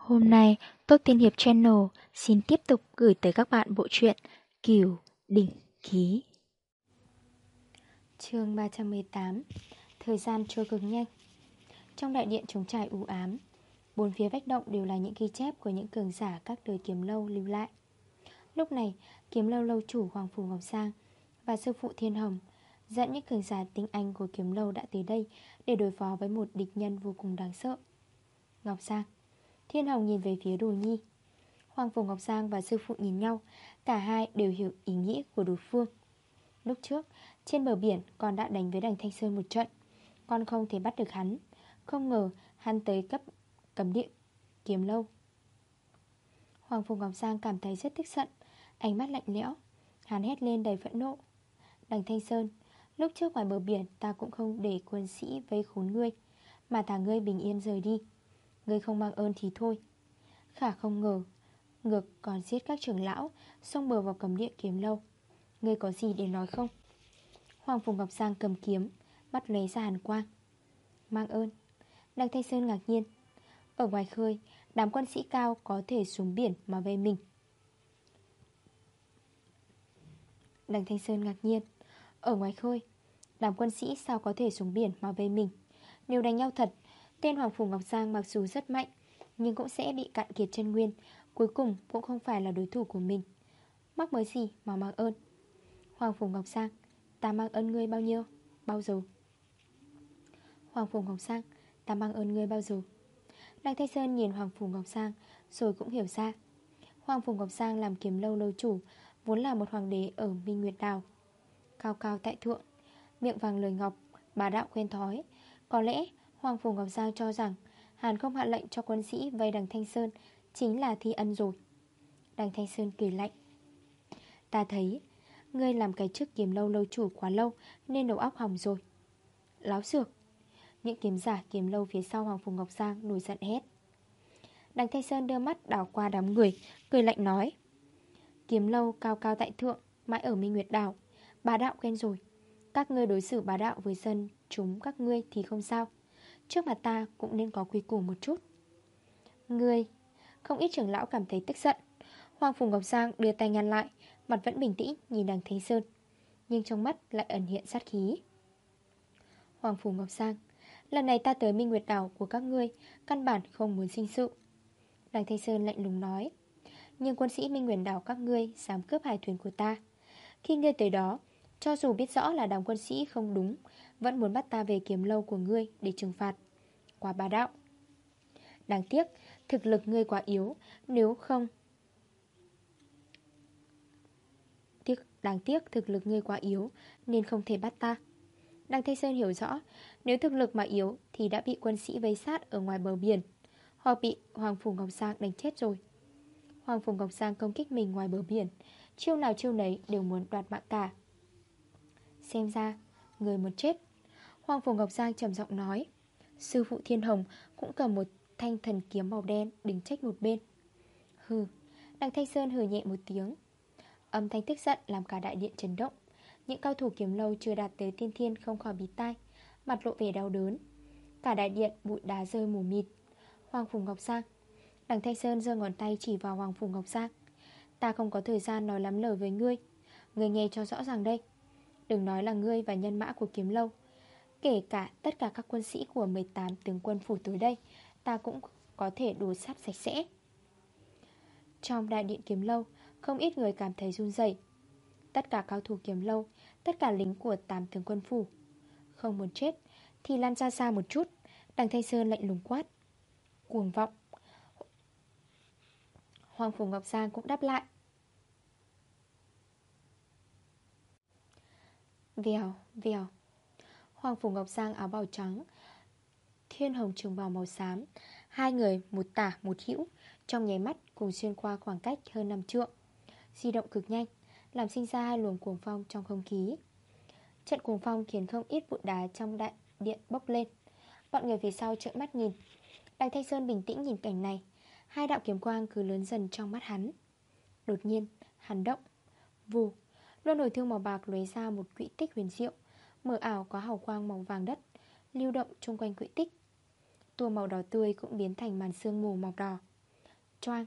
Hôm nay, Tốt Tiên Hiệp Channel xin tiếp tục gửi tới các bạn bộ truyện Kiều Đỉnh Ký. chương 318 Thời gian trôi cực nhanh Trong đại điện trống trải u ám, bốn phía vách động đều là những ghi chép của những cường giả các đời kiếm lâu lưu lại. Lúc này, kiếm lâu lâu chủ Hoàng Phủ Ngọc Sang và sư phụ Thiên Hồng dẫn những cường giả tinh anh của kiếm lâu đã tới đây để đối phó với một địch nhân vô cùng đáng sợ. Ngọc Sang Thiên Hồng nhìn về phía Đồ Nhi. Hoàng Phủ Ngọc Giang và sư phụ nhìn nhau, Cả hai đều hiểu ý nghĩa của đối phương. Lúc trước, Trên bờ biển con đã đánh với đằng Thanh Sơn một trận. Con không thể bắt được hắn. Không ngờ hắn tới cấp cầm địa, kiếm lâu. Hoàng Phủ Ngọc Giang cảm thấy rất tức giận, Ánh mắt lạnh lẽo. Hắn hét lên đầy phẫn nộ. Đằng Thanh Sơn, Lúc trước ngoài bờ biển ta cũng không để quân sĩ vây khốn ngươi, Mà thả ngươi bình yên rời đi. Ngươi không mang ơn thì thôi. Khả không ngờ, Ngược còn giết các trưởng lão, Xông bờ vào cầm địa kiếm lâu. Ngươi có gì để nói không? Hoàng Phùng Ngọc Giang cầm kiếm Bắt lấy ra hàn quang. Mang ơn. Đăng Thanh Sơn ngạc nhiên. Ở ngoài khơi, Đám quân sĩ cao có thể xuống biển mà về mình. Đăng Thanh Sơn ngạc nhiên. Ở ngoài khơi, Đám quân sĩ sao có thể xuống biển mà về mình? Nếu đánh nhau thật Tên Hoàng Phủ Ngọc Giang mặc dù rất mạnh, Nhưng cũng sẽ bị cạn kiệt chân nguyên, Cuối cùng cũng không phải là đối thủ của mình. Mắc mới gì mà mang ơn? Hoàng Phủ Ngọc Giang, Ta mang ơn ngươi bao nhiêu? Bao giờ? Hoàng Phủ Ngọc Giang, Ta mang ơn ngươi bao giờ? Đăng Thái Sơn nhìn Hoàng Phủ Ngọc Giang, Rồi cũng hiểu ra. Hoàng Phủ Ngọc Giang làm kiếm lâu lâu chủ, Vốn là một hoàng đế ở Minh Nguyệt Đào. Cao cao tại thượng, Miệng vàng lời ngọc Bà đạo quen thói. Có lẽ Hoàng Phủ Ngọc Giang cho rằng, Hàn không hạ lệnh cho quân sĩ vây đằng Thanh Sơn, Chính là thi ân rồi. Đằng Thanh Sơn cười lạnh. Ta thấy, Ngươi làm cái chức kiếm lâu lâu chủ quá lâu, Nên đầu óc hỏng rồi. Láo xược. Những kiếm giả kiếm lâu phía sau Hoàng Phủ Ngọc Giang nổi giận hết Đằng Thanh Sơn đưa mắt đảo qua đám người, Cười lạnh nói. Kiếm lâu cao cao tại thượng, Mãi ở Minh Nguyệt Đảo. Bà đạo quen rồi. Các ngươi đối xử bà đạo với dân, Chúng các ngươi thì không sao. Trước mặt ta cũng nên có quy củ một chút. Ngươi, Không ít trưởng lão cảm thấy tức giận. Hoàng Phùng Ngọc Giang đưa tay ngăn lại, Mặt vẫn bình tĩnh nhìn đằng Thanh Sơn, Nhưng trong mắt lại ẩn hiện sát khí. Hoàng Phùng Ngọc Giang, Lần này ta tới Minh Nguyệt Đảo của các ngươi, Căn bản không muốn sinh sự. Đằng Thanh Sơn lạnh lùng nói, Nhưng quân sĩ Minh Nguyệt Đảo các ngươi Dám cướp hải thuyền của ta. Khi ngươi tới đó, Cho dù biết rõ là đám quân sĩ không đúng vẫn muốn bắt ta về kiếm lâu của ngươi Để trừng phạt. Quá bà đạo. Đáng tiếc thực lực ngươi quá yếu Nếu không tiếc, Đáng tiếc thực lực ngươi quá yếu Nên không thể bắt ta. Đăng Thanh Sơn hiểu rõ Nếu thực lực mà yếu Thì đã bị quân sĩ vây sát ở ngoài bờ biển Hoặc bị Hoàng Phủ Ngọc Sang đánh chết rồi. Hoàng Phủ Ngọc Sang công kích mình ngoài bờ biển Chiêu nào chiêu nấy đều muốn đoạt mạng cả. Xem ra Người muốn chết Hoàng Phủ Ngọc Giang trầm giọng nói. Sư phụ Thiên Hồng cũng cầm một thanh thần kiếm màu đen đứng trách một bên. Hừ Đằng Thanh Sơn hừ nhẹ một tiếng. Âm thanh tức giận làm cả đại điện chấn động. Những cao thủ kiếm lâu chưa đạt tới tiên thiên không khỏi bị tai, Mặt lộ vẻ đau đớn. Cả đại điện bụi đá rơi mù mịt. Hoàng Phủ Ngọc Giang Đằng Thanh Sơn giơ ngón tay chỉ vào Hoàng Phủ Ngọc Giang. Ta không có thời gian nói lắm lời với ngươi. Ngươi nghe cho rõ ràng đây. Đừng nói là ngươi và nhân mã của kiếm lâu. Kể cả tất cả các quân sĩ của 18 tướng quân phủ tới đây Ta cũng có thể đồ sát sạch sẽ. Trong đại điện kiếm lâu Không ít người cảm thấy run dậy Tất cả cao thủ kiếm lâu Tất cả lính của 8 tướng quân phủ. Không muốn chết Thì lan ra xa một chút Đằng Thanh Sơn lạnh lùng quát. Cuồng vọng. Hoàng Phủ Ngọc Giang cũng đáp lại. Vèo, vèo. Hoàng Phủ Ngọc Giang áo bào trắng Thiên Hồng trường bào màu xám. Hai người một tả một hữu Trong nháy mắt cùng xuyên qua khoảng cách hơn 5 trượng. Di động cực nhanh Làm sinh ra hai luồng cuồng phong trong không khí. Trận cuồng phong khiến không ít vụn đá trong đại điện bốc lên. Bọn người phía sau trợn mắt nhìn. Đằng Thanh Sơn bình tĩnh nhìn cảnh này. Hai đạo kiếm quang cứ lớn dần trong mắt hắn. Đột nhiên, hắn động. Vù, luôn nổi thương màu bạc lấy ra một quỹ tích huyền diệu. Mờ ảo có hào quang màu vàng đất Lưu động chung quanh quỹ tích. Tua màu đỏ tươi cũng biến thành màn sương mù màu đỏ. Choang,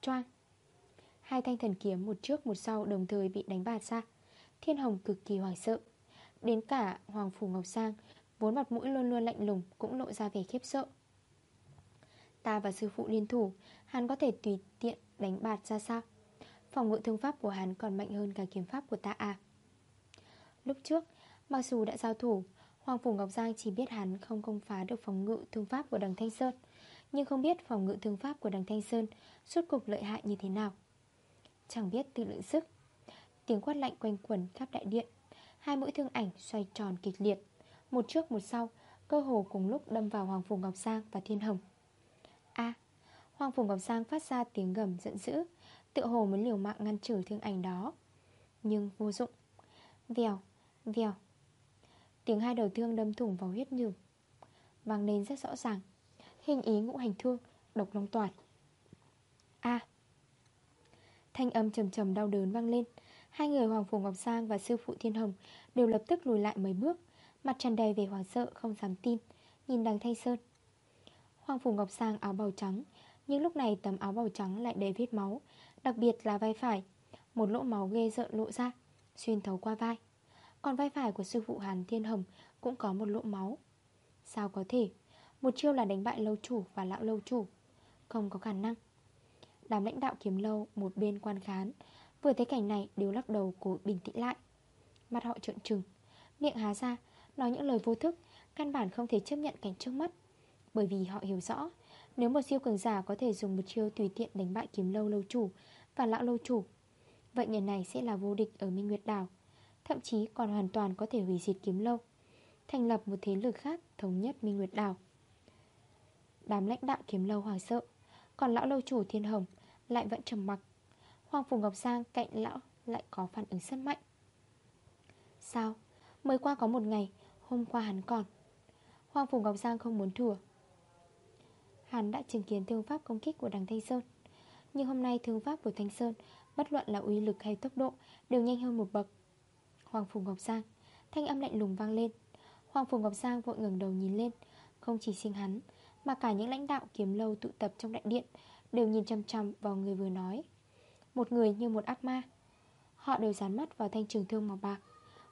choang. Hai thanh thần kiếm một trước một sau đồng thời bị đánh bạt ra. Thiên Hồng cực kỳ hoảng sợ. Đến cả Hoàng Phủ Ngọc Sang Vốn mặt mũi luôn luôn lạnh lùng Cũng lộ ra vẻ khiếp sợ. Ta và sư phụ liên thủ Hắn có thể tùy tiện đánh bạt ra sao? Phòng ngự thương pháp của hắn còn mạnh hơn cả kiếm pháp của ta à? Lúc trước Mặc dù đã giao thủ Hoàng Phủ Ngọc Giang chỉ biết hắn không công phá được phòng ngự thương pháp của đằng Thanh Sơn. Nhưng không biết phòng ngự thương pháp của đằng Thanh Sơn Suốt cục lợi hại như thế nào. Chẳng biết tự lượng sức Tiếng quát lạnh quanh quẩn khắp đại điện Hai mũi thương ảnh xoay tròn kịch liệt. Một trước một sau Cơ hồ cùng lúc đâm vào Hoàng Phủ Ngọc Giang và Thiên Hồng. A Hoàng Phủ Ngọc Giang phát ra tiếng gầm giận dữ Tự hồ muốn liều mạng ngăn trở thương ảnh đó. Nhưng vô dụng. Vèo, vèo Tiếng hai đầu thương đâm thủng vào huyết nhường Vang lên rất rõ ràng. Hình ý ngũ hành thương, Độc long toàn A. Thanh âm trầm trầm đau đớn vang lên. Hai người Hoàng Phủ Ngọc sang và sư phụ Thiên Hồng Đều lập tức lùi lại mấy bước. Mặt tràn đầy về hoảng sợ, không dám tin. Nhìn đằng Thanh Sơn. Hoàng Phủ Ngọc sang áo bào trắng. Nhưng lúc này tấm áo bào trắng lại đầy vết máu. Đặc biệt là vai phải. Một lỗ máu ghê rợn lộ ra, Xuyên thấu qua vai. Còn vai phải của sư phụ Hàn Thiên Hồng Cũng có một lỗ máu. Sao có thể? Một chiêu là đánh bại lâu chủ và lão lâu chủ. Không có khả năng. Đám lãnh đạo kiếm lâu một bên quan khán, Vừa thấy cảnh này đều lắc đầu cố bình tĩnh lại. Mặt họ trợn trừng, Miệng há ra, Nói những lời vô thức, Căn bản không thể chấp nhận cảnh trước mắt. Bởi vì họ hiểu rõ, Nếu một siêu cường giả có thể dùng một chiêu tùy tiện đánh bại kiếm lâu lâu chủ Và lão lâu chủ, Vậy người này sẽ là vô địch ở Minh Nguyệt Đảo. Thậm chí còn hoàn toàn có thể hủy diệt kiếm lâu. Thành lập một thế lực khác, thống nhất Minh Nguyệt Đảo. Đám lãnh đạo kiếm lâu hoàng sợ, Còn lão lâu chủ Thiên Hồng Lại vẫn trầm mặc. Hoàng Phủ Ngọc Giang cạnh lão lại có phản ứng rất mạnh. Sao? Mới qua có một ngày, Hôm qua hắn còn. Hoàng Phủ Ngọc Giang không muốn thua. Hắn đã chứng kiến thương pháp công kích của đằng Thanh Sơn. Nhưng hôm nay thương pháp của Thanh Sơn, Bất luận là uy lực hay tốc độ, Đều nhanh hơn một bậc. Hoàng Phủ Ngọc Giang. Thanh âm lạnh lùng vang lên. Hoàng Phủ Ngọc Giang vội ngừng đầu nhìn lên. Không chỉ sinh hắn, Mà cả những lãnh đạo kiếm lâu tụ tập trong đại điện Đều nhìn chăm chăm vào người vừa nói. Một người như một ác ma. Họ đều dán mắt vào thanh trường thương màu bạc.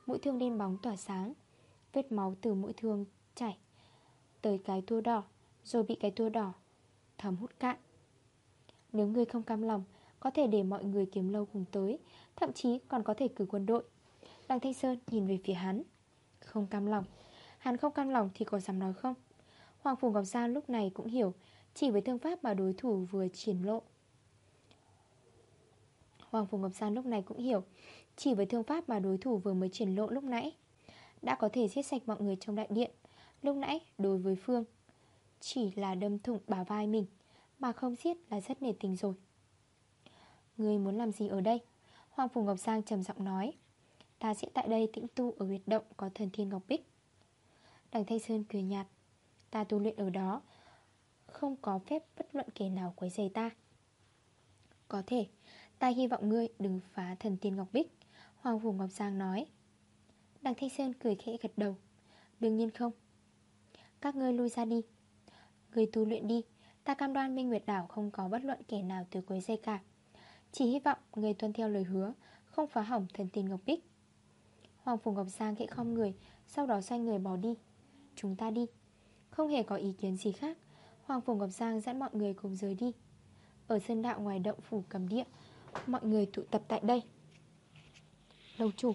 Mũi thương đen bóng tỏa sáng. Vết máu từ mũi thương chảy Tới cái tua đỏ, Rồi bị cái tua đỏ Thấm hút cạn. Nếu người không cam lòng, Có thể để mọi người kiếm lâu cùng tới, Thậm chí còn có thể cử quân đội. Đằng Thanh Sơn nhìn về phía hắn. Không cam lòng. Hắn không cam lòng thì có dám nói không? Hoàng Phủ Ngọc Giao lúc này cũng hiểu, Chỉ với thương pháp mà đối thủ vừa triển lộ. Hoàng Phủ Ngọc San lúc này cũng hiểu, Chỉ với thương pháp mà đối thủ vừa mới triển lộ lúc nãy, Đã có thể giết sạch mọi người trong đại điện. Lúc nãy, đối với Phương, Chỉ là đâm thủng bả vai mình, Mà không giết là rất nề tình rồi. Người muốn làm gì ở đây? Hoàng Phủ Ngọc Giang trầm giọng nói. Ta sẽ tại đây tĩnh tu ở huyệt động có thần thiên Ngọc Bích. Đằng Thanh Sơn cười nhạt, Ta tu luyện ở đó, Không có phép bất luận kẻ nào quấy rầy ta. Có thể, Ta hy vọng ngươi đừng phá thần tiên Ngọc Bích, Hoàng vũ Ngọc Giang nói. Đằng Thanh Sơn cười khẽ gật đầu, Đương nhiên không. Các ngươi lui ra đi Ngươi tu luyện đi, Ta cam đoan Minh Nguyệt Đảo không có bất luận kẻ nào từ quấy dây cả. Chỉ hy vọng người tuân theo lời hứa, Không phá hỏng thần tiên Ngọc Bích. Hoàng Phủ Ngọc Giang khẽ không người, Sau đó xoay người bỏ đi. Chúng ta đi. Không hề có ý kiến gì khác. Hoàng Phủ Ngọc Giang dẫn mọi người cùng rời đi. Ở sân đạo ngoài động phủ cầm địa, Mọi người tụ tập tại đây. Lâu chủ,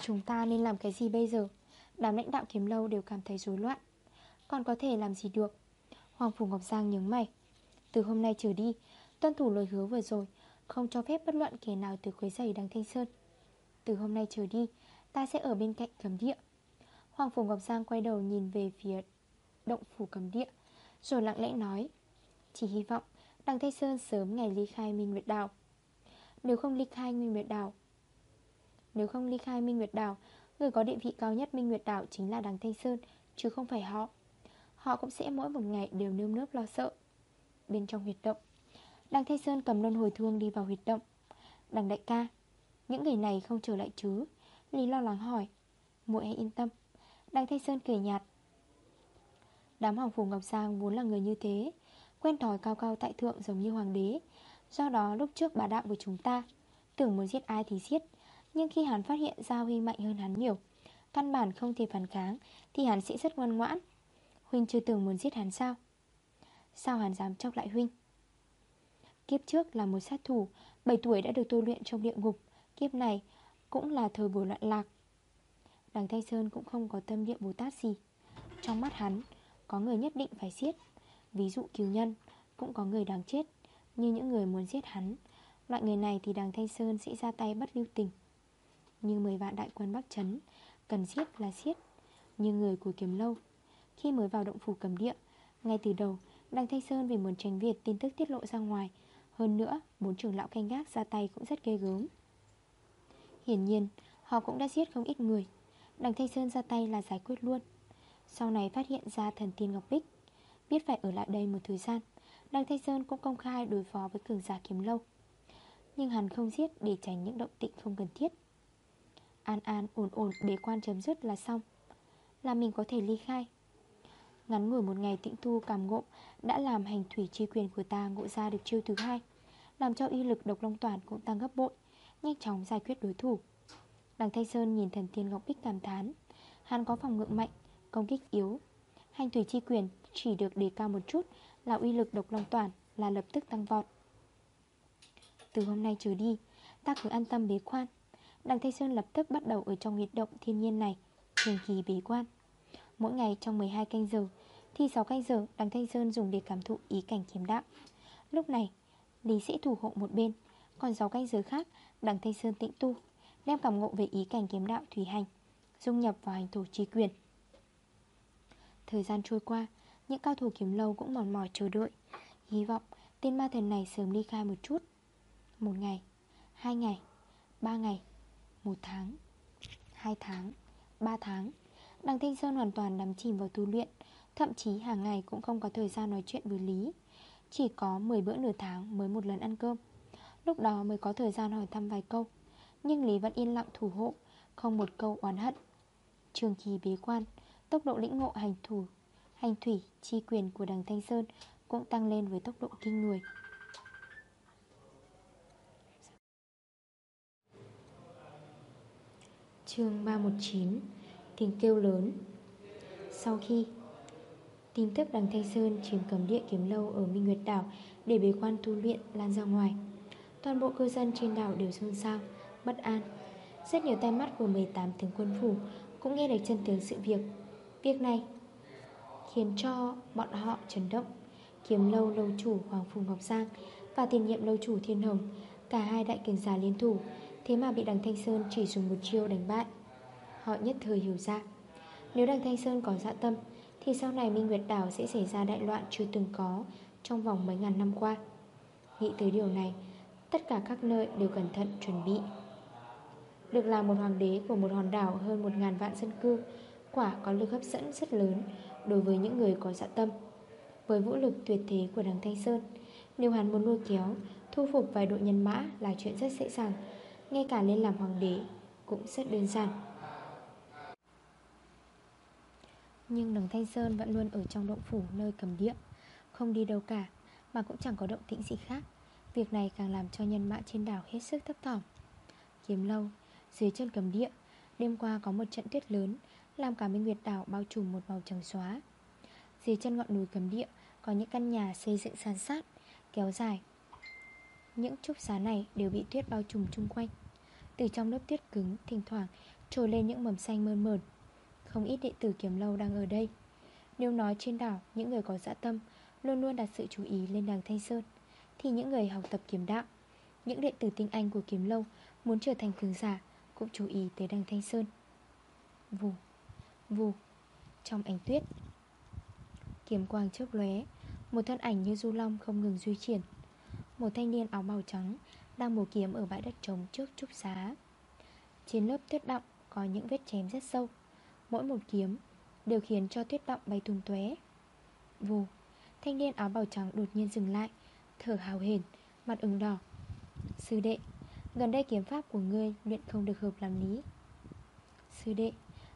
Chúng ta nên làm cái gì bây giờ? Đám lãnh đạo kiếm lâu đều cảm thấy rối loạn. Còn có thể làm gì được? Hoàng Phủ Ngọc Giang nhớ mày. Từ hôm nay trở đi, Tuân thủ lời hứa vừa rồi, Không cho phép bất luận kẻ nào từ quấy giày đằng Thanh Sơn. Từ hôm nay trở đi, Ta sẽ ở bên cạnh cấm địa. Hoàng Phủ Ngọc Giang quay đầu nhìn về phía Động phủ cấm địa, Rồi lặng lẽ nói, Chỉ hy vọng Đằng Thanh Sơn sớm ngày ly khai Minh Nguyệt Đảo. Nếu không ly khai Minh Nguyệt Đảo, Nếu không ly khai Minh Nguyệt Đảo, Người có địa vị cao nhất Minh Nguyệt Đảo chính là đằng Thanh Sơn, Chứ không phải họ. Họ cũng sẽ mỗi một ngày đều nơm nớp lo sợ. Bên trong huyệt động, Đằng Thanh Sơn cầm luân hồi thương đi vào huyệt động. Đằng đại ca những ngày này không trở lại chứ? Lý lo lắng hỏi. Muội hãy yên tâm. Đăng Thanh Sơn cười nhạt. Đám hoàng phủ Ngọc Giang vốn là người như thế, Quen thói cao cao tại thượng giống như hoàng đế. Do đó, lúc trước bà đạo với chúng ta, Tưởng muốn giết ai thì giết, Nhưng khi hắn phát hiện Giao Huy mạnh hơn hắn nhiều, Căn bản không thể phản kháng, Thì hắn sẽ rất ngoan ngoãn. Huynh chưa từng muốn giết hắn sao? Sao hắn dám chọc lại Huynh? Kiếp trước là một sát thủ 7 tuổi đã được tôi luyện trong địa ngục. Kiếp này cũng là thời buổi loạn lạc. Đằng Thanh Sơn cũng không có tâm địa Bồ Tát gì. Trong mắt hắn, Có người nhất định phải giết Ví dụ cứu nhân, Cũng có người đáng chết. Như những người muốn giết hắn, Loại người này thì đằng Thanh Sơn sẽ ra tay bất lưu tình. Như 10 vạn đại quân Bắc Trấn Cần giết là giết Như người của Kiếm Lâu, Khi mới vào động phủ cầm địa, Ngay từ đầu, Đằng Thanh Sơn vì muốn tránh việc tin tức tiết lộ ra ngoài. Hơn nữa, Bốn trưởng lão canh gác ra tay cũng rất ghê gớm. Hiển nhiên, Họ cũng đã giết không ít người. Đằng Thanh Sơn ra tay là giải quyết luôn. Sau này phát hiện ra thần tiên Ngọc Bích, Biết phải ở lại đây một thời gian, Đằng Thanh Sơn cũng công khai đối phó với cường giả kiếm lâu. Nhưng hắn không giết để tránh những động tĩnh không cần thiết. An an ổn ổn bế quan chấm dứt là xong, Là mình có thể ly khai. Ngắn ngủi một ngày tĩnh thu cảm ngộ Đã làm hành thủy chi quyền của ta ngộ ra được chiêu thứ hai, Làm cho y lực độc long toàn cũng tăng gấp bội. Nhanh chóng giải quyết đối thủ. Đằng Thanh Sơn nhìn thần tiên Ngọc Bích cảm thán, Hắn có phòng ngự mạnh, Công kích yếu. Hành thủy chi quyền, chỉ được đề cao một chút Là uy lực độc long toàn là lập tức tăng vọt. Từ hôm nay trở đi, Ta cứ an tâm bế quan. Đằng Thanh Sơn lập tức bắt đầu ở trong huyệt động thiên nhiên này, Trường kỳ bế quan. Mỗi ngày trong 12 canh giờ Thì 6 canh giờ, đằng Thanh Sơn dùng để cảm thụ ý cảnh kiếm đạo. Lúc này, Lý sĩ thủ hộ một bên còn 6 canh giới khác, đằng Thanh Sơn tĩnh tu, Đem cảm ngộ về ý cảnh kiếm đạo thủy hành, Dung nhập vào hành thủ trí quyền. Thời gian trôi qua, Những cao thủ kiếm lâu cũng mòn mỏi chờ đợi. Hy vọng tên ma thần này sớm ly khai một chút. Một ngày, Hai ngày, Ba ngày, Một tháng, Hai tháng, Ba tháng, Đằng Thanh Sơn hoàn toàn đắm chìm vào tu luyện. Thậm chí hàng ngày cũng không có thời gian nói chuyện với Lý. Chỉ có 10 bữa nửa tháng mới một lần ăn cơm. Lúc đó mới có thời gian hỏi thăm vài câu. Nhưng Lý vẫn yên lặng thủ hộ, Không một câu oán hận. Trường kỳ bế quan, Tốc độ lĩnh ngộ hành thủ, Hành thủy, chi quyền của đằng Thanh Sơn Cũng tăng lên với tốc độ kinh người. Chương 319 Tiếng kêu lớn. Sau khi Tin tức đằng Thanh Sơn chiếm cầm địa kiếm lâu ở Minh Nguyệt Đảo Để bế quan tu luyện, lan ra ngoài Toàn bộ cư dân trên đảo đều xôn xao, Bất an. Rất nhiều tai mắt của 18 tướng quân phủ Cũng nghe được chân tướng sự việc. Việc này Khiến cho bọn họ chấn động, Kiếm lâu lâu chủ Hoàng Phùng Ngọc Giang Và tiền nhiệm lâu chủ Thiên Hồng, Cả hai đại cường giả liên thủ, Thế mà bị đằng Thanh Sơn chỉ dùng một chiêu đánh bại. Họ nhất thời hiểu ra, Nếu đằng Thanh Sơn có dạ tâm, Thì sau này Minh Nguyệt Đảo sẽ xảy ra đại loạn chưa từng có Trong vòng mấy ngàn năm qua. Nghĩ tới điều này Tất cả các nơi đều cẩn thận chuẩn bị. Được làm một hoàng đế của một hòn đảo hơn một ngàn vạn dân cư, Quả có lực hấp dẫn rất lớn Đối với những người có dạ tâm. Với vũ lực tuyệt thế của đằng Thanh Sơn, Nếu hắn muốn lôi kéo, Thu phục vài đội nhân mã là chuyện rất dễ dàng, Ngay cả lên làm hoàng đế Cũng rất đơn giản. Nhưng đằng Thanh Sơn vẫn luôn ở trong động phủ nơi cầm địa, Không đi đâu cả, Mà cũng chẳng có động tĩnh gì khác. Việc này càng làm cho nhân mã trên đảo hết sức thấp thỏm. Kiếm lâu, Dưới chân cầm địa, Đêm qua có một trận tuyết lớn, Làm cả Minh Nguyệt đảo bao trùm một màu trắng xóa. Dưới chân ngọn núi cầm địa, Có những căn nhà xây dựng san sát, Kéo dài. Những trúc xá này đều bị tuyết bao trùm chung quanh. Từ trong lớp tuyết cứng, Thỉnh thoảng, trồi lên những mầm xanh mơn mờn Không ít đệ tử kiếm lâu đang ở đây. Nếu nói trên đảo, Những người có dạ tâm Luôn luôn đặt sự chú ý lên đằng Thanh Sơn thì những người học tập kiếm đạo Những đệ tử tinh anh của kiếm lâu Muốn trở thành cường giả Cũng chú ý tới đằng Thanh Sơn. Vù, vù Trong ánh tuyết Kiếm quang chớp lóe Một thân ảnh như du long không ngừng duy triển Một thanh niên áo màu trắng Đang mổ kiếm ở bãi đất trống trước trúc xá. Trên lớp tuyết động Có những vết chém rất sâu. Mỗi một kiếm đều khiến cho tuyết động bay tung tóe. Vù Thanh niên áo bào trắng đột nhiên dừng lại. Thở hào hển, Mặt ửng đỏ. Sư đệ, Gần đây kiếm pháp của ngươi luyện không được hợp làm lý. Sư đệ,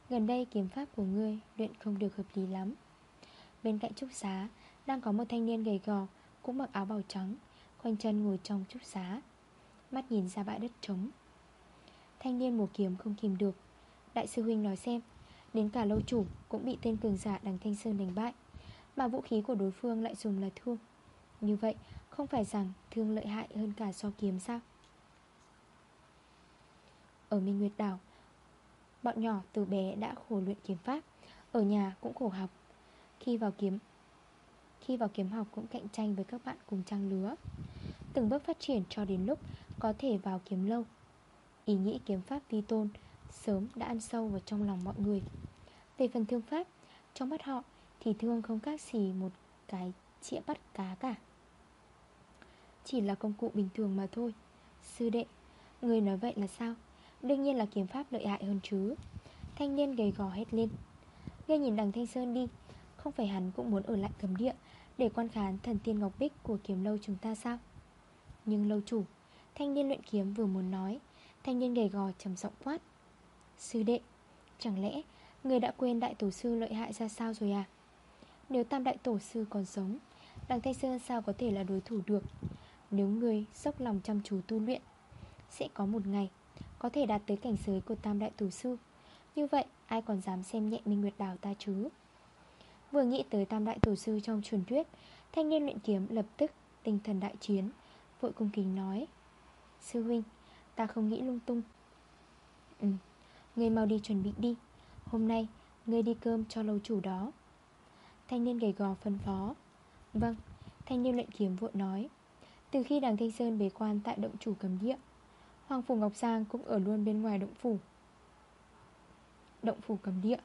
Gần đây kiếm pháp của ngươi luyện không được hợp lý lắm. Bên cạnh trúc xá, Đang có một thanh niên gầy gò, Cũng mặc áo bào trắng, Khoanh chân ngồi trong trúc xá. Mắt nhìn ra bãi đất trống. Thanh niên mùa kiếm không kìm được. Đại sư huynh nói xem, Đến cả lâu chủ cũng bị tên cường giả đằng Thanh Sơn đánh bại, Mà vũ khí của đối phương lại dùng là thương Như vậy không phải rằng thương lợi hại hơn cả so kiếm sao? Ở Minh Nguyệt Đảo, Bọn nhỏ từ bé đã khổ luyện kiếm pháp, Ở nhà cũng khổ học. Khi vào kiếm, Khi vào kiếm học cũng cạnh tranh với các bạn cùng trang lứa. Từng bước phát triển cho đến lúc Có thể vào kiếm lâu. Ý nghĩ kiếm pháp vi tôn Sớm đã ăn sâu vào trong lòng mọi người. Về phần thương pháp, Trong mắt họ thì thương không khác gì một cái chĩa bắt cá cả. Chỉ là công cụ bình thường mà thôi. Sư đệ, Người nói vậy là sao? Đương nhiên là kiếm pháp lợi hại hơn chứ. Thanh niên gầy gò hết lên. Ngay nhìn đằng Thanh Sơn đi. Không phải hắn cũng muốn ở lại cấm địa Để quan khán thần tiên ngọc bích của kiếm lâu chúng ta sao? Nhưng lâu chủ, Thanh niên luyện kiếm vừa muốn nói, Thanh niên gầy gò trầm giọng quát. Sư đệ, Chẳng lẽ người đã quên đại tổ sư lợi hại ra sao rồi à? Nếu tam đại tổ sư còn sống, Đằng Thanh Sơn sao có thể là đối thủ được? Nếu người dốc lòng chăm chú tu luyện, Sẽ có một ngày Có thể đạt tới cảnh giới của tam đại tổ sư. Như vậy, ai còn dám xem nhẹ Minh Nguyệt Đảo ta chứ? Vừa nghĩ tới tam đại tổ sư trong truyền thuyết, Thanh niên luyện kiếm lập tức tinh thần đại chiến, Vội cung kính nói, Sư huynh, Ta không nghĩ lung tung. Ừ Ngươi mau đi chuẩn bị đi, Hôm nay Ngươi đi cơm cho lâu chủ đó. Thanh niên gầy gò phân phó Vâng. Thanh niên luyện kiếm vội nói từ khi đằng Thanh Sơn bế quan tại động chủ cầm địa, Hoàng Phủ Ngọc Giang cũng ở luôn bên ngoài động phủ. Động phủ cầm địa,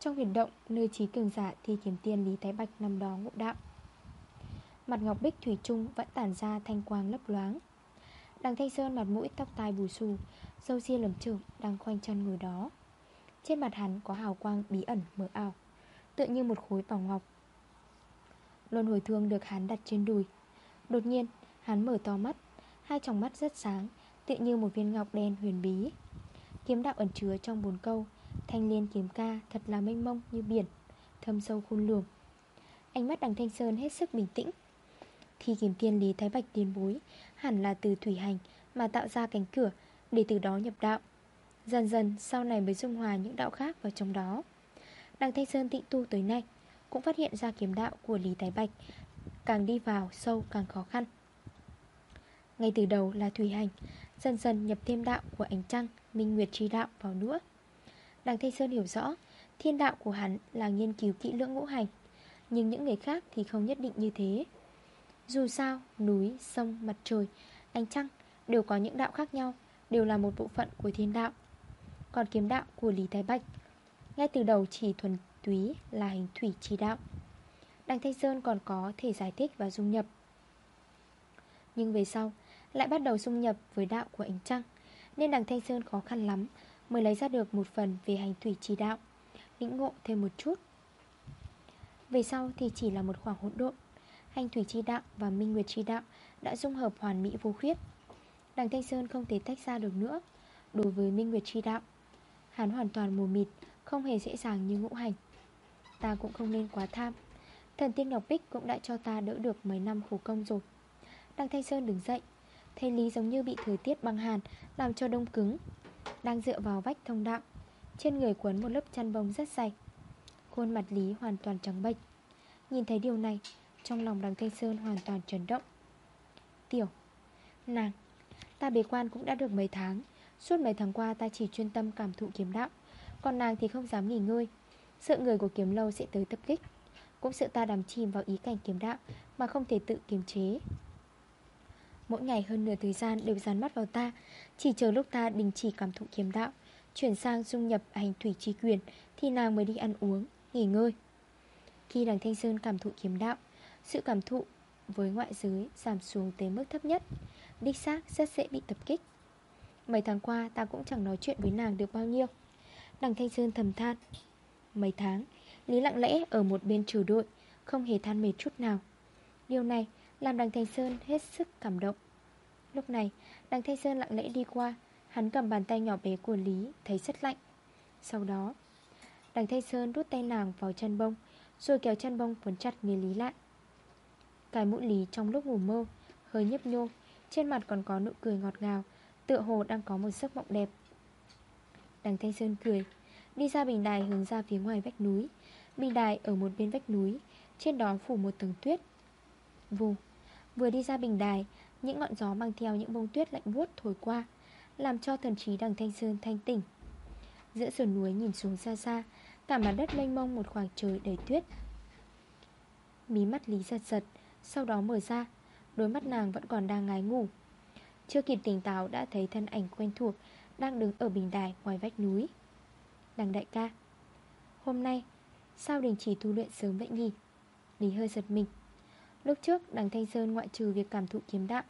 Trong huyền động, nơi trí cường giả Thì kiếm tiên Lý Thái Bạch nằm đó ngộ đạo. Mặt ngọc bích thủy trung Vẫn tản ra thanh quang lấp loáng. Đằng Thanh Sơn mặt mũi tóc tai bù xù, Dâu ria lầm trưởng đang khoanh chân ngồi đó. Trên mặt hắn có hào quang bí ẩn mờ ảo, Tựa như một khối bảo ngọc. Luân hồi thương được hắn đặt trên đùi, Đột nhiên hắn mở to mắt, Hai tròng mắt rất sáng, Tựa như một viên ngọc đen huyền bí. Kiếm đạo ẩn chứa trong bốn câu, Thanh liên kiếm ca thật là mênh mông như biển, Thâm sâu khôn lường. Ánh mắt đằng Thanh Sơn hết sức bình tĩnh. Thi kiếm tiên Lý Thái Bạch tiên bối, Hẳn là từ thủy hành Mà tạo ra cánh cửa Để từ đó nhập đạo. Dần dần, sau này mới dung hòa những đạo khác vào trong đó. Đằng Thanh Sơn tịnh tu tới nay, Cũng phát hiện ra kiếm đạo của Lý Thái Bạch Càng đi vào sâu càng khó khăn. Ngay từ đầu là thủy hành Dần dần nhập thêm đạo của ánh trăng Minh Nguyệt tri đạo vào nữa. Đằng Thanh Sơn hiểu rõ Thiên đạo của hắn là nghiên cứu kỹ lưỡng ngũ hành Nhưng những người khác thì không nhất định như thế. Dù sao, núi, sông, mặt trời, ánh trăng Đều có những đạo khác nhau Đều là một bộ phận của thiên đạo. Còn kiếm đạo của Lý Thái Bạch Ngay từ đầu chỉ thuần túy là hình thủy chỉ đạo. Đằng Thanh Sơn còn có thể giải thích và dung nhập. Nhưng về sau lại bắt đầu dung nhập với đạo của ánh trăng, Nên đằng Thanh Sơn khó khăn lắm Mới lấy ra được một phần về hành thủy chỉ đạo. Lĩnh ngộ thêm một chút. Về sau thì chỉ là một khoảng hỗn độn, Hành thủy chi đạo và minh nguyệt chi đạo Đã dung hợp hoàn mỹ vô khuyết. Đằng Thanh Sơn không thể tách ra được nữa. Đối với minh nguyệt chi đạo, Hắn hoàn toàn mù mịt, Không hề dễ dàng như ngũ hành. Ta cũng không nên quá tham. Thần tiên Ngọc Bích cũng đã cho ta đỡ được mấy năm khổ công rồi. Đăng Thanh Sơn đứng dậy Thầy Lý giống như bị thời tiết băng hàn, Làm cho đông cứng. Đang dựa vào vách thông đạo, Trên người quấn một lớp chăn bông rất dày. Khuôn mặt Lý hoàn toàn trắng bệch. Nhìn thấy điều này, Trong lòng đằng Thanh Sơn hoàn toàn chấn động. Tiểu, Nàng, Ta bế quan cũng đã được mấy tháng, Suốt mấy tháng qua ta chỉ chuyên tâm cảm thụ kiếm đạo, Còn nàng thì không dám nghỉ ngơi. Sợ người của kiếm lâu sẽ tới tập kích, Cũng sợ ta đắm chìm vào ý cảnh kiếm đạo Mà không thể tự kiềm chế. Mỗi ngày hơn nửa thời gian đều dán mắt vào ta. Chỉ chờ lúc ta đình chỉ cảm thụ kiếm đạo Chuyển sang dung nhập hành thủy chi quyền Thì nàng mới đi ăn uống, nghỉ ngơi. Khi đằng Thanh Sơn cảm thụ kiếm đạo Sự cảm thụ với ngoại giới giảm xuống tới mức thấp nhất. Đích xác rất dễ bị tập kích. Mấy tháng qua ta cũng chẳng nói chuyện với nàng được bao nhiêu. Đằng Thanh Sơn thầm than. Mấy tháng Lý lặng lẽ ở một bên trừ đội Không hề than mệt chút nào. Điều này làm đằng Thanh Sơn hết sức cảm động. Lúc này, Đằng Thanh Sơn lặng lẽ đi qua, Hắn cầm bàn tay nhỏ bé của Lý, Thấy rất lạnh. Sau đó, Đằng Thanh Sơn rút tay nàng vào chân bông, Rồi kéo chân bông cuốn chặt người Lý lại. Cái mũi lý trong lúc ngủ mơ, Hơi nhấp nhô, Trên mặt còn có nụ cười ngọt ngào, Tựa hồ đang có một giấc mộng đẹp. Đằng Thanh Sơn cười, Đi ra bình đài hướng ra phía ngoài vách núi. Bình đài ở một bên vách núi, Trên đó phủ một tầng tuyết. Vù Vừa đi ra bình đài, Những ngọn gió mang theo những bông tuyết lạnh buốt thổi qua, Làm cho thần trí đằng Thanh Sơn thanh tỉnh. Giữa sườn núi nhìn xuống xa xa, Cả mặt đất mênh mông một khoảng trời đầy tuyết. Mí mắt Lý giật giật, Sau đó mở ra, Đôi mắt nàng vẫn còn đang ngái ngủ. Chưa kịp tỉnh táo đã thấy thân ảnh quen thuộc Đang đứng ở bình đài ngoài vách núi. Đằng đại ca, Hôm nay, Sao đình chỉ tu luyện sớm vậy nhỉ? Lý hơi giật mình. Lúc trước, đằng Thanh Sơn ngoại trừ việc cảm thụ kiếm đạo,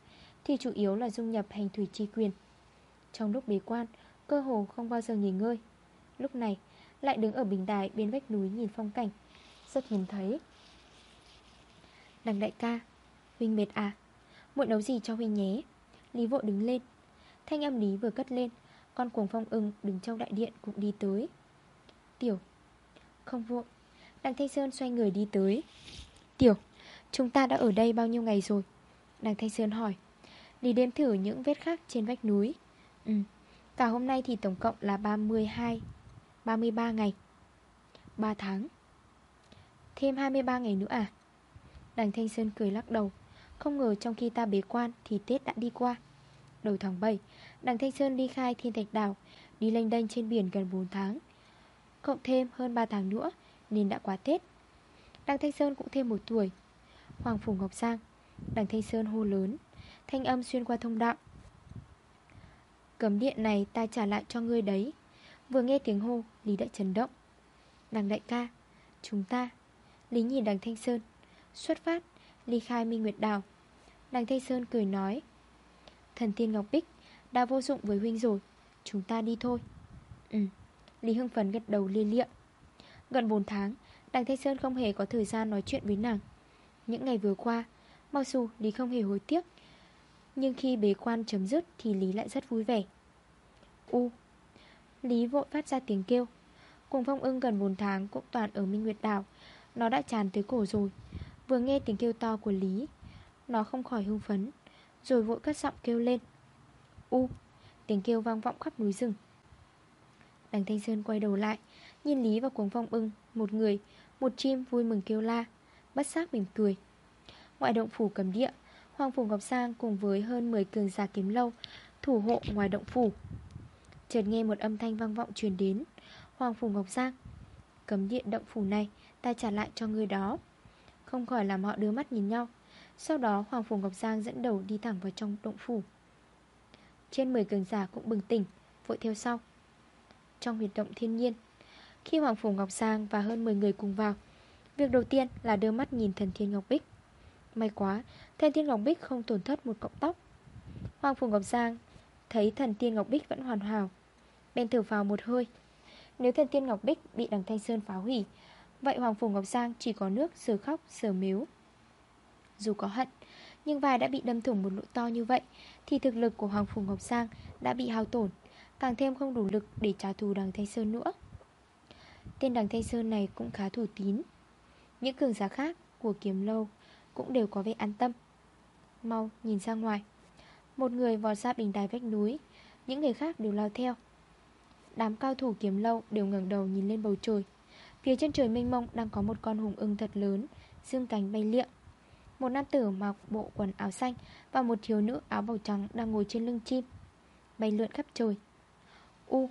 Thì chủ yếu là dung nhập hành thủy chi quyền. Trong lúc bế quan, Cơ hồ không bao giờ nghỉ ngơi. Lúc này, lại đứng ở bình đài bên vách núi nhìn phong cảnh, Rất hiếm thấy. Đằng đại ca, Huynh mệt à? Muội nấu gì cho Huynh nhé? Lý vội đứng lên. Thanh âm Lý vừa cất lên, Con cuồng phong ưng đứng trong đại điện cũng đi tới. Tiểu, Không vội. Đằng Thanh Sơn xoay người đi tới. Tiểu Chúng ta đã ở đây bao nhiêu ngày rồi? Đằng Thanh Sơn hỏi. Đi đếm thử những vết khác trên vách núi. Ừ Cả hôm nay thì tổng cộng là 32 33 ngày. 3 tháng. Thêm 23 ngày nữa à? Đằng Thanh Sơn cười lắc đầu. Không ngờ trong khi ta bế quan Thì Tết đã đi qua. Đầu tháng 7 Đằng Thanh Sơn đi khai thiên thạch đảo, Đi lênh đênh trên biển gần 4 tháng. Cộng thêm hơn 3 tháng nữa, Nên đã quá Tết. Đằng Thanh Sơn cũng thêm một tuổi Hoàng Phủ Ngọc Giang, Đằng Thanh Sơn hô lớn, Thanh âm xuyên qua thông đạo. Cấm điện này ta trả lại cho ngươi đấy. Vừa nghe tiếng hô, Lý đã chấn động. Đằng đại ca, Chúng ta, Lý nhìn đằng Thanh Sơn, Xuất phát, Ly khai Minh Nguyệt Đào. Đằng Thanh Sơn cười nói, Thần tiên Ngọc Bích Đã vô dụng với huynh rồi, Chúng ta đi thôi. Ừ Lý Hưng Phấn gật đầu liên liệm Gần 4 tháng, Đằng Thanh Sơn không hề có thời gian nói chuyện với nàng. Những ngày vừa qua. Mặc dù Lý không hề hối tiếc Nhưng khi bế quan chấm dứt Thì Lý lại rất vui vẻ. U. Lý vội phát ra tiếng kêu. Cùng phong ưng gần 4 tháng cũng toàn ở Minh Nguyệt Đảo. Nó đã tràn tới cổ rồi. Vừa nghe tiếng kêu to của Lý Nó không khỏi hưng phấn Rồi vội cất giọng kêu lên. U. Tiếng kêu vang vọng khắp núi rừng. Đằng Thanh Sơn quay đầu lại Nhìn Lý và cuồng phong ưng Một người, một chim vui mừng kêu la. Bất giác mỉm cười. Ngoại động phủ cầm địa, Hoàng phủ Ngọc Sang cùng với hơn 10 cường giả kiếm lâu Thủ hộ ngoài động phủ. Chợt nghe một âm thanh vang vọng truyền đến. Hoàng phủ Ngọc Giang Cấm điện động phủ này, Ta trả lại cho người đó. Không khỏi làm họ đưa mắt nhìn nhau. Sau đó, Hoàng phủ Ngọc Giang dẫn đầu đi thẳng vào trong động phủ. Trên 10 cường giả cũng bừng tỉnh, Vội theo sau. Trong huyệt động thiên nhiên, Khi Hoàng phủ Ngọc Giang và hơn 10 người cùng vào Việc đầu tiên là đưa mắt nhìn thần thiên Ngọc Bích. May quá, Thần thiên Ngọc Bích không tổn thất một cọng tóc. Hoàng phủ Ngọc Giang Thấy thần tiên Ngọc Bích vẫn hoàn hảo Bên thử vào một hơi. Nếu thần tiên Ngọc Bích bị đằng Thanh Sơn phá hủy, Vậy Hoàng Phủ Ngọc Giang chỉ có nước sờ khóc, sờ miếu Dù có hận, Nhưng vai đã bị đâm thủng một lỗ to như vậy, Thì thực lực của Hoàng Phủ Ngọc Giang đã bị hao tổn, Càng thêm không đủ lực để trả thù đằng Thanh Sơn nữa. Tên đằng Thanh Sơn này cũng khá thủ tín. Những cường giá khác của kiếm lâu Cũng đều có vẻ an tâm. Mau nhìn ra ngoài. Một người vọt ra bình đài vách núi, Những người khác đều lao theo. Đám cao thủ kiếm lâu đều ngẩng đầu nhìn lên bầu trời. Phía chân trời mênh mông đang có một con hùng ưng thật lớn Dương cánh bay liệng. Một nam tử mặc bộ quần áo xanh Và một thiếu nữ áo bầu trắng đang ngồi trên lưng chim, Bay lượn khắp trời. U,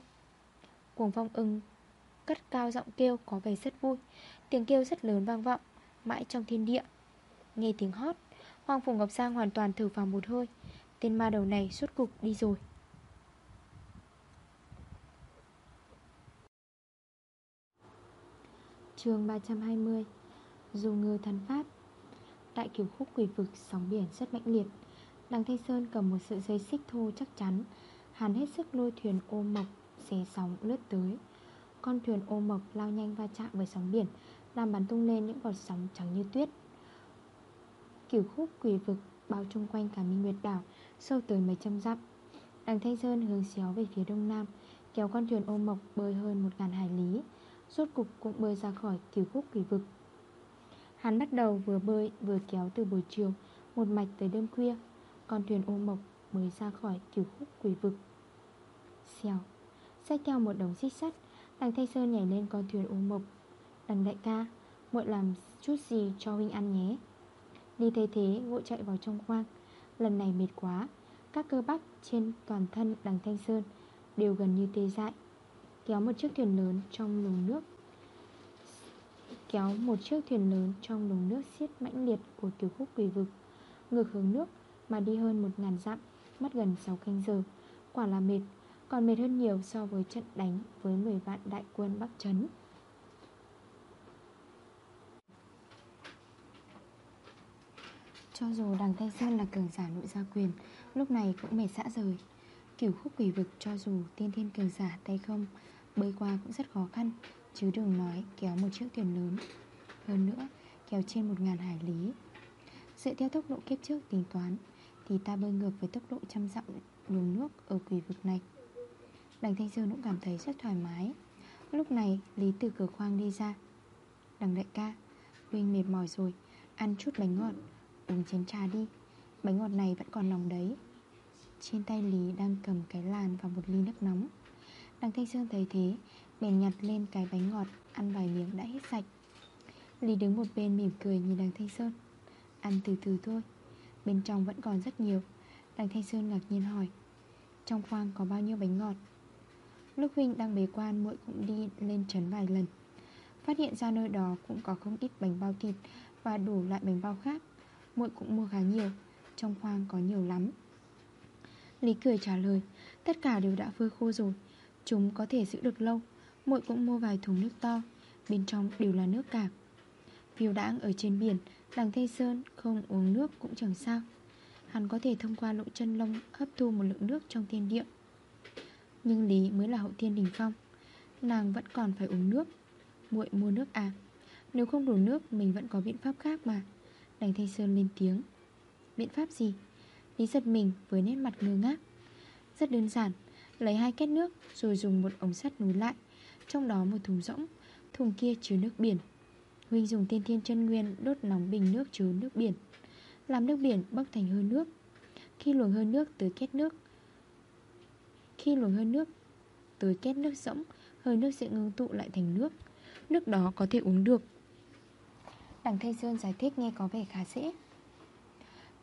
Cuồng phong ưng Cất cao giọng kêu có vẻ rất vui. Tiếng kêu rất lớn vang vọng, Mãi trong thiên địa. Nghe tiếng hót, Hoàng Phủ Ngọc Giang hoàn toàn thử vào một hơi. Tên ma đầu này suốt cục đi rồi. Chương 320 Dù ngư thần pháp Tại kiểu khúc quỷ vực, sóng biển rất mạnh liệt. Đằng Thanh Sơn cầm một sợi dây xích thô chắc chắn, hàn hết sức lôi thuyền ô mộc, Xé sóng lướt tới. Con thuyền ô mộc lao nhanh va chạm với sóng biển làm bắn tung lên những vọt sóng trắng như tuyết. Kiểu khúc quỷ vực bao chung quanh cả Minh Nguyệt đảo, Sâu tới mấy trăm dặm. Đằng Thanh Sơn hướng xéo về phía đông nam, Kéo con thuyền ô mộc bơi hơn một ngàn hải lý, Rốt cục cũng bơi ra khỏi kiểu khúc quỷ vực. Hắn bắt đầu vừa bơi vừa kéo từ buổi chiều, Một mạch tới đêm khuya, Con thuyền ô mộc mới ra khỏi kiểu khúc quỷ vực. Xèo, Xách theo một đống xích sắt, Đằng Thanh Sơn nhảy lên con thuyền ô mộc Đằng đại ca, Muội làm chút gì cho huynh ăn nhé. Đi thấy thế, vội chạy vào trong khoang. Lần này mệt quá, Các cơ bắp trên toàn thân đằng Thanh Sơn Đều gần như tê dại. Kéo một chiếc thuyền lớn trong lồng nước, Kéo một chiếc thuyền lớn trong lồng nước xiết mãnh liệt của tiểu khúc quỷ vực. Ngược hướng nước mà đi hơn một ngàn dặm, Mất gần 6 canh giờ. Quả là mệt, Còn mệt hơn nhiều so với trận đánh với 10 vạn đại quân Bắc Trấn Cho dù đằng Thanh Sơn là cường giả nội gia quyền, Lúc này cũng mệt xã rời. Kiểu khúc quỷ vực cho dù tiên thiên cường giả tay không, Bơi qua cũng rất khó khăn, Chứ đừng nói kéo một chiếc thuyền lớn. Hơn nữa, kéo trên 1.000 hải lý. Dựa theo tốc độ kiếp trước tính toán, Thì ta bơi ngược với tốc độ trăm dặm luồng nước ở quỷ vực này. Đằng Thanh Sơn cũng cảm thấy rất thoải mái. Lúc này, Lý từ cửa khoang đi ra. Đằng đại ca, Huynh mệt mỏi rồi, Ăn chút bánh ngọt. Uống chén trà đi. Bánh ngọt này vẫn còn nóng đấy. Trên tay Lý đang cầm cái làn và một ly nước nóng. Đằng Thanh Sơn thấy thế, Bèn nhặt lên cái bánh ngọt, Ăn vài miếng đã hết sạch. Lý đứng một bên mỉm cười nhìn đằng Thanh Sơn. Ăn từ từ thôi, Bên trong vẫn còn rất nhiều. Đằng Thanh Sơn ngạc nhiên hỏi, Trong khoang có bao nhiêu bánh ngọt? Lúc Huynh đang bế quan, muội cũng đi lên trấn vài lần. Phát hiện ra nơi đó cũng có không ít bánh bao thịt Và đủ loại bánh bao khác muội cũng mua khá nhiều, Trong khoang có nhiều lắm. Lý cười trả lời, Tất cả đều đã phơi khô rồi, Chúng có thể giữ được lâu, muội cũng mua vài thùng nước to, Bên trong đều là nước cả Phiêu đãng ở trên biển, Đằng Tây Sơn không uống nước cũng chẳng sao. Hắn có thể thông qua lỗ chân lông Hấp thu một lượng nước trong thiên địa. Nhưng Lý mới là hậu thiên đình phong, Nàng vẫn còn phải uống nước. Muội mua nước à? Nếu không đủ nước, mình vẫn có biện pháp khác mà. Đành Thanh Sơn lên tiếng. Biện pháp gì? Lý giật mình với nét mặt ngơ ngác. Rất đơn giản, Lấy hai két nước rồi dùng một ống sắt nối lại, Trong đó một thùng rỗng, Thùng kia chứa nước biển. Huynh dùng tiên thiên chân nguyên đốt nóng bình nước chứa nước biển, Làm nước biển bốc thành hơi nước. Khi luồng hơi nước tới két nước, Khi luồng hơi nước tới két nước rỗng, Hơi nước sẽ ngưng tụ lại thành nước. Nước đó có thể uống được. Đằng Thanh Sơn giải thích nghe có vẻ khá dễ.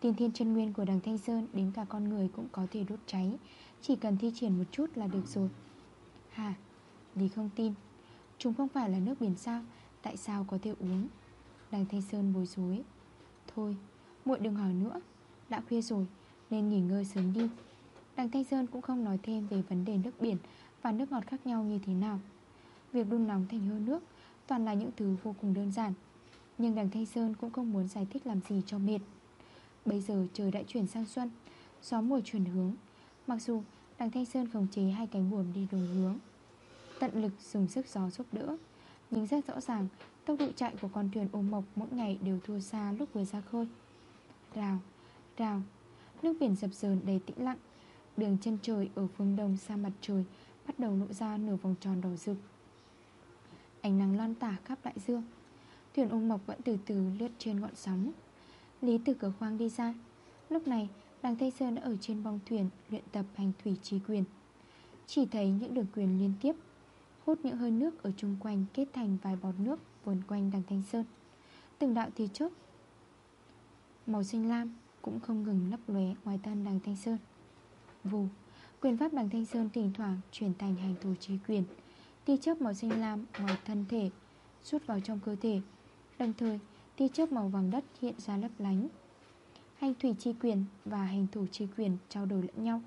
Tiên thiên chân nguyên của đằng Thanh Sơn Đến cả con người cũng có thể đốt cháy. Chỉ cần thi triển một chút là được rồi. Hà Lý không tin, Chúng không phải là nước biển sao? Tại sao có thể uống? Đằng Thanh Sơn bối rối. Thôi, muội đừng hỏi nữa. Đã khuya rồi, nên nghỉ ngơi sớm đi. Đằng Thanh Sơn cũng không nói thêm về vấn đề nước biển Và nước ngọt khác nhau như thế nào. Việc đun nóng thành hơi nước Toàn là những thứ vô cùng đơn giản. Nhưng đằng Thanh Sơn cũng không muốn giải thích làm gì cho mệt. Bây giờ trời đã chuyển sang xuân Gió mùa chuyển hướng. Mặc dù đằng Thanh Sơn khống chế hai cánh buồm đi đúng hướng Tận lực dùng sức gió giúp đỡ Nhưng rất rõ ràng Tốc độ chạy của con thuyền ôm mộc mỗi ngày đều thua xa lúc vừa ra khơi. Rào, rào Nước biển dập dờn đầy tĩnh lặng. Đường chân trời ở phương đông xa mặt trời Bắt đầu lộ ra nửa vòng tròn đỏ rực. Ánh nắng lan tả khắp đại dương. Thuyền ôm mộc vẫn từ từ lướt trên ngọn sóng. Lý từ cửa khoang đi ra. Lúc này, đằng Tây Sơn đã ở trên bong thuyền, Luyện tập hành thủy trí quyền. Chỉ thấy những đường quyền liên tiếp, Hút những hơi nước ở chung quanh Kết thành vài bọt nước vườn quanh đằng Thanh Sơn. Từng đạo thì chốt Màu xanh lam cũng không ngừng lấp lóe ngoài thân đằng Thanh Sơn. Vù, Quyền pháp đằng Thanh Sơn thỉnh thoảng chuyển thành hành thủ trí quyền. Tia chớp màu xanh lam ngoài thân thể, Rút vào trong cơ thể Đồng thời tia chớp màu vàng đất hiện ra lấp lánh. Hành thủy chi quyền và hành thủ chi quyền trao đổi lẫn nhau.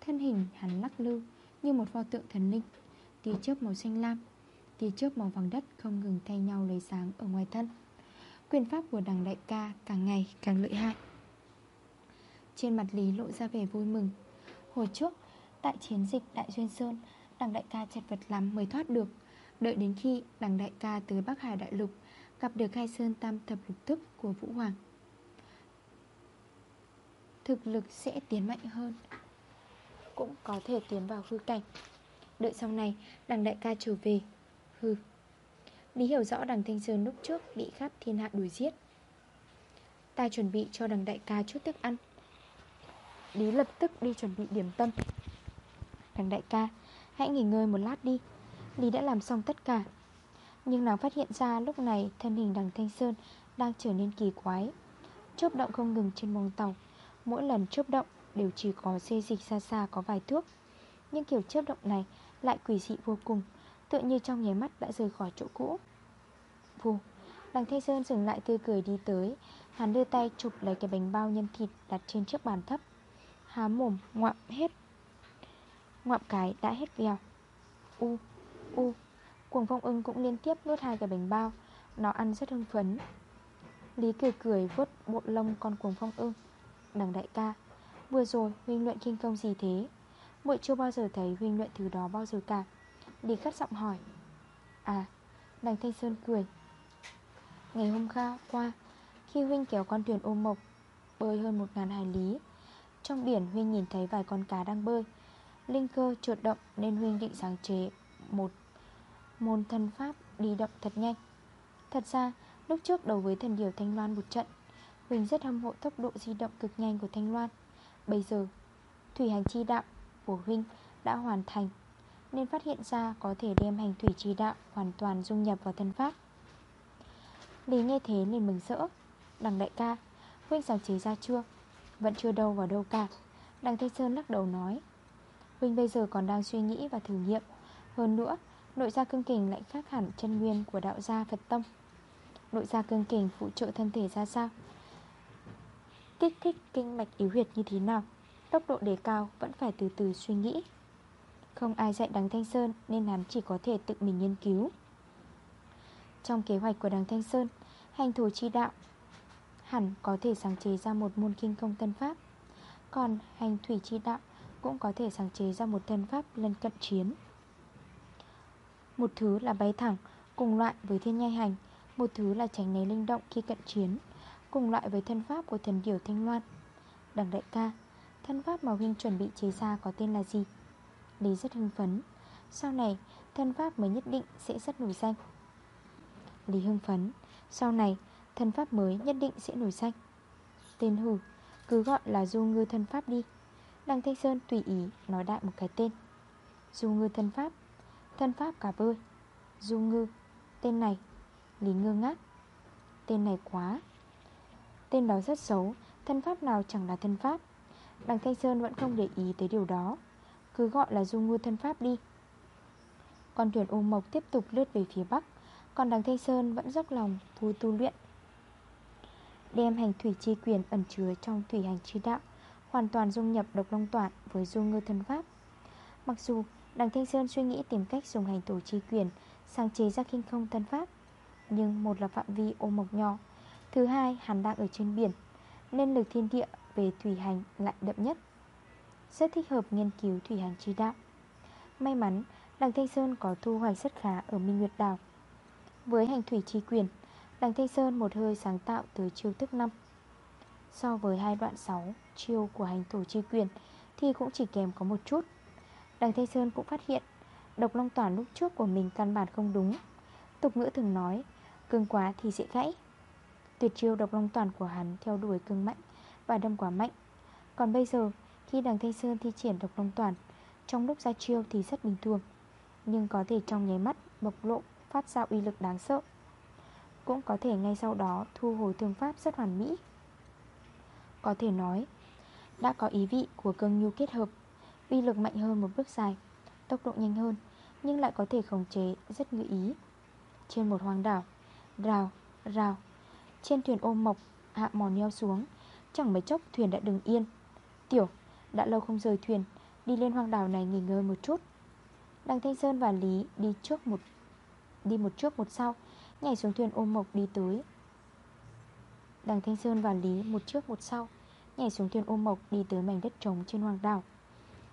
Thân hình hắn lắc lư như một pho tượng thần linh. Tia chớp màu xanh lam Tia chớp màu vàng đất không ngừng thay nhau lấy sáng ở ngoài thân. Quyền pháp của đằng đại ca càng ngày càng lợi hại. Trên mặt Lý lộ ra vẻ vui mừng. Hồi trước, tại chiến dịch Đại Duyên Sơn Đằng đại ca chật vật lắm mới thoát được. Đợi đến khi đằng đại ca tới Bắc Hải Đại Lục Gặp được khai sơn tam thập lục thức của Vũ Hoàng. Thực lực sẽ tiến mạnh hơn, Cũng có thể tiến vào hư cảnh. Đợi sau này, đằng đại ca trở về. Hư Lý hiểu rõ đằng Thanh Sơn lúc trước Bị khắp thiên hạ đuổi giết. Ta chuẩn bị cho đằng đại ca chút thức ăn. Lý lập tức đi chuẩn bị điểm tâm. Đằng đại ca, Hãy nghỉ ngơi một lát đi. Lý đã làm xong tất cả. Nhưng nàng phát hiện ra lúc này Thân hình đằng Thanh Sơn đang trở nên kỳ quái. Chớp động không ngừng trên mông tàu. Mỗi lần chớp động đều chỉ có xê dịch xa xa có vài thước. Nhưng kiểu chớp động này lại quỷ dị vô cùng Tựa như trong nháy mắt đã rời khỏi chỗ cũ. Vù Đằng Thanh Sơn dừng lại tươi cười đi tới. Hắn đưa tay chụp lấy cái bánh bao nhân thịt Đặt trên chiếc bàn thấp. Há mồm ngoạm hết. Ngoạm cái đã hết vèo. U, u. Cuồng phong ưng cũng liên tiếp nuốt hai cái bánh bao. Nó ăn rất hưng phấn. Lý cười cười vuốt bộ lông con cuồng phong ưng. Đằng đại ca, Vừa rồi huynh luyện kinh công gì thế? Muội chưa bao giờ thấy huynh luyện thứ đó bao giờ cả. Lý cắt giọng hỏi. À Đằng Thanh Sơn cười. Ngày hôm qua, Khi huynh kéo con thuyền ôm mộc, Bơi hơn 1.000 hải lý, Trong biển huynh nhìn thấy vài con cá đang bơi. Linh cơ trượt động Nên huynh định sáng chế Một môn thân pháp đi động thật nhanh. Thật ra, lúc trước đầu với thần điều Thanh Loan một trận Huỳnh rất hâm mộ tốc độ di động cực nhanh của Thanh Loan. Bây giờ, Thủy hành chi đạo của Huynh đã hoàn thành, Nên phát hiện ra có thể đem hành thủy chi đạo Hoàn toàn dung nhập vào thân pháp. Lý nghe thế nên mừng rỡ. Đằng đại ca, Huynh sáng chế ra chưa? Vẫn chưa đâu vào đâu cả. Đằng Thanh Sơn lắc đầu nói. Huynh bây giờ còn đang suy nghĩ và thử nghiệm. Hơn nữa Nội gia cương kình lại khác hẳn chân nguyên của đạo gia Phật Tông. Nội gia cương kình phụ trợ thân thể ra sao? Kích thích kinh mạch yếu huyệt như thế nào? Tốc độ đề cao vẫn phải từ từ suy nghĩ. Không ai dạy đằng Thanh Sơn Nên hắn chỉ có thể tự mình nghiên cứu. Trong kế hoạch của đằng Thanh Sơn, Hành thủ chi đạo, Hẳn có thể sáng chế ra một môn kinh công tân pháp. Còn hành thủy chi đạo Cũng có thể sáng chế ra một thân pháp lân cận chiến. Một thứ là bay thẳng, Cùng loại với thiên nhai hành. Một thứ là tránh né linh động khi cận chiến, Cùng loại với thân pháp của thần điểu Thanh Loan. Đằng đại ca, Thân pháp mà huynh chuẩn bị chế ra có tên là gì? Lý rất hưng phấn. Sau này, thân pháp mới nhất định sẽ rất nổi danh. Lý hưng phấn. Sau này, thân pháp mới nhất định sẽ nổi danh. Tên hử, Cứ gọi là du ngư thân pháp đi. Đăng Thanh Sơn tùy ý nói đại một cái tên. Du ngư thân pháp Thân pháp cả bơi Du ngư, Tên này. Lý ngơ ngác Tên này quá. Tên đó rất xấu, Thân pháp nào chẳng là thân pháp. Đằng Thanh Sơn vẫn không để ý tới điều đó. Cứ gọi là du ngư thân pháp đi. Con thuyền ô mộc tiếp tục lướt về phía bắc, Còn đằng Thanh Sơn vẫn dốc lòng vui tu luyện. Đem hành thủy chi quyền ẩn chứa trong thủy hành chi đạo, Hoàn toàn dung nhập độc long toản với du ngư thân pháp. Mặc dù đằng Thanh Sơn suy nghĩ tìm cách dùng hành tổ chi quyền, Sáng chế ra kinh không thân pháp. Nhưng một là phạm vi ô mộc nhỏ, Thứ hai hắn đang ở trên biển, Nên lực thiên địa về thủy hành lại đậm nhất. Rất thích hợp nghiên cứu thủy hành chi đạo. May mắn, Đằng Thanh Sơn có thu hoạch rất khá ở Minh Nguyệt Đảo. Với hành thủy chi quyền, Đằng Thanh Sơn một hơi sáng tạo từ chiêu thức 5 So với hai đoạn 6 chiêu của hành thủ chi quyền Thì cũng chỉ kèm có một chút. Đằng Thanh Sơn cũng phát hiện, Độc long toàn lúc trước của mình căn bản không đúng. Tục ngữ thường nói, Cương quá thì sẽ gãy. Tuyệt chiêu độc long toàn của hắn theo đuổi cương mạnh Và đâm quả mạnh. Còn bây giờ, khi đằng Thanh Sơn thi triển độc long toàn, Trong lúc ra chiêu thì rất bình thường, Nhưng có thể trong nháy mắt bộc lộ Phát ra uy lực đáng sợ. Cũng có thể ngay sau đó thu hồi thương pháp rất hoàn mỹ. Có thể nói, Đã có ý vị của cương nhu kết hợp Uy lực mạnh hơn một bước dài Tốc độ nhanh hơn Nhưng lại có thể khống chế rất ngự ý. Trên một hoang đảo Rào, rào trên thuyền ôm mộc Hạ mòn neo xuống Chẳng mấy chốc thuyền đã đứng yên. Tiểu đã lâu không rời thuyền Đi lên hoang đảo này nghỉ ngơi một chút. Đằng Thanh Sơn và Lý đi trước một Đi một trước một sau Nhảy xuống thuyền ôm mộc đi tới. Đằng Thanh Sơn và Lý một trước một sau Nhảy xuống thuyền ôm mộc đi tới mảnh đất trống trên hoang đảo.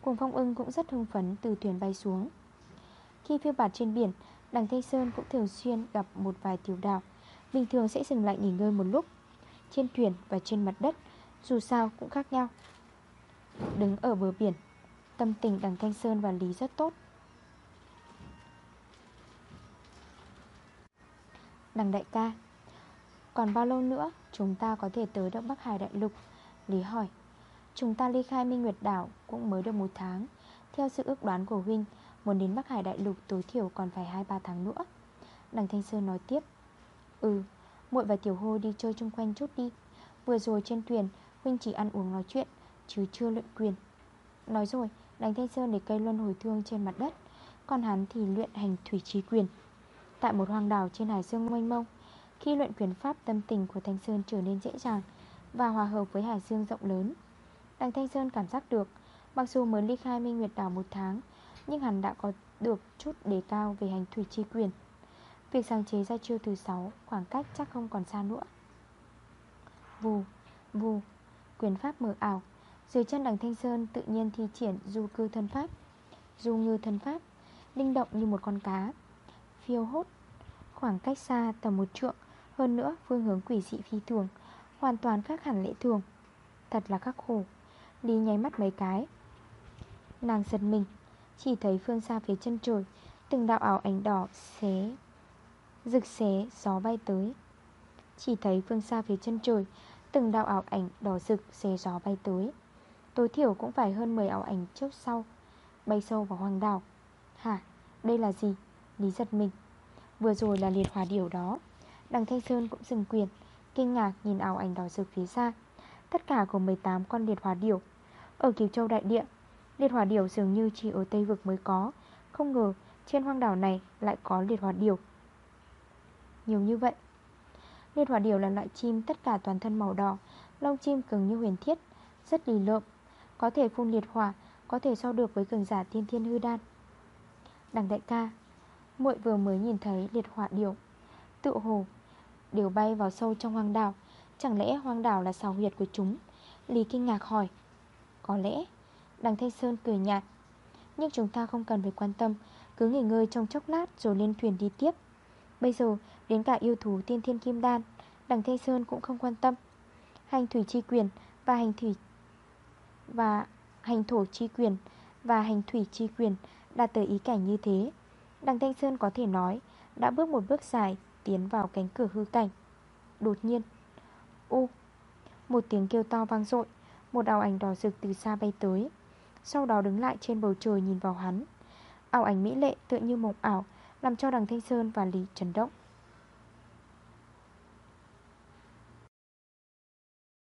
Cùng phong ưng cũng rất hưng phấn từ thuyền bay xuống. Khi phiêu bạt trên biển, Đằng Thanh Sơn cũng thường xuyên gặp một vài tiểu đảo Bình thường sẽ dừng lại nghỉ ngơi một lúc, Trên thuyền và trên mặt đất, Dù sao cũng khác nhau. Đứng ở bờ biển, Tâm tình đằng Thanh Sơn và Lý rất tốt. Đằng đại ca, Còn bao lâu nữa chúng ta có thể tới được Bắc Hải Đại Lục? Lý hỏi. Chúng ta ly khai Minh Nguyệt Đảo cũng mới được một tháng. Theo sự ước đoán của Huynh Muốn đến Bắc Hải Đại Lục tối thiểu còn phải 2-3 tháng nữa. Đằng Thanh Sơn nói tiếp Ừ, muội và Tiểu Hô đi chơi chung quanh chút đi. Vừa rồi trên thuyền Huynh chỉ ăn uống nói chuyện Chứ chưa luyện quyền. Nói rồi, đánh Thanh Sơn để cây luân hồi thương trên mặt đất. Còn hắn thì luyện hành thủy trí quyền. Tại một hoàng đảo trên hải dương mênh mông Khi luyện quyền pháp tâm tình của Thanh Sơn trở nên dễ dàng Và hòa hợp với hải dương rộng lớn. Đằng Thanh Sơn cảm giác được. Mặc dù mới ly khai Minh Nguyệt Đảo một tháng Nhưng hắn đã có được chút đề cao về hành thủy chi quyền. Việc sáng chế ra chiêu thứ 6 Khoảng cách chắc không còn xa nữa. Vù, vù Quyền pháp mở ảo. Dưới chân đằng Thanh Sơn tự nhiên thi triển du cư thân pháp. Du ngư thân pháp Linh động như một con cá. Phiêu hốt Khoảng cách xa tầm một trượng. Hơn nữa phương hướng quỷ dị phi thường Hoàn toàn khác hẳn lễ thường. Thật là khắc khổ đi nháy mắt mấy cái. Nàng giật mình, Chỉ thấy phương xa phía chân trời, Từng đạo ảo ảnh đỏ xé, Rực xé, gió bay tới. Chỉ thấy phương xa phía chân trời, Từng đạo ảo ảnh đỏ rực xé, gió bay tới. Tối thiểu cũng phải hơn 10 ảo ảnh trước sau, Bay sâu vào hoàng đảo. Hả? Đây là gì? Lý giật mình. Vừa rồi là liệt hỏa điểu đó. Đằng Thanh Sơn cũng dừng quyền, Kinh ngạc nhìn ảo ảnh đỏ rực phía xa. Tất cả của 18 con liệt hỏa điểu. Ở Kiều Châu Đại Địa, Liệt hỏa điểu dường như chỉ ở Tây Vực mới có. Không ngờ, trên hoang đảo này lại có liệt hỏa điểu. Nhiều như vậy, Liệt hỏa điểu là loại chim tất cả toàn thân màu đỏ, Lông chim cứng như huyền thiết, Rất lì lợm, Có thể phun liệt hỏa, Có thể so được với cường giả tiên thiên hư đan. Đằng đại ca, muội vừa mới nhìn thấy liệt hỏa điểu, Tự hồ Điều bay vào sâu trong hoang đảo Chẳng lẽ hoang đảo là xào huyệt của chúng? Lý kinh ngạc hỏi. Có lẽ. Đằng Thanh Sơn cười nhạt. Nhưng chúng ta không cần phải quan tâm. Cứ nghỉ ngơi trong chốc lát rồi lên thuyền đi tiếp. Bây giờ, đến cả yêu thú tiên thiên kim đan, Đằng Thanh Sơn cũng không quan tâm. Hành thủy chi quyền và hành thủy Và hành thổ chi quyền Và hành thủy chi quyền Đạt tới ý cảnh như thế, Đằng Thanh Sơn có thể nói Đã bước một bước dài Tiến vào cánh cửa hư cảnh. Đột nhiên U. Một tiếng kêu to vang dội, Một ảo ảnh đỏ rực từ xa bay tới. Sau đó đứng lại trên bầu trời nhìn vào hắn. Ảo ảnh mỹ lệ tựa như mộng ảo, Làm cho đằng Thanh Sơn và Lý chấn động.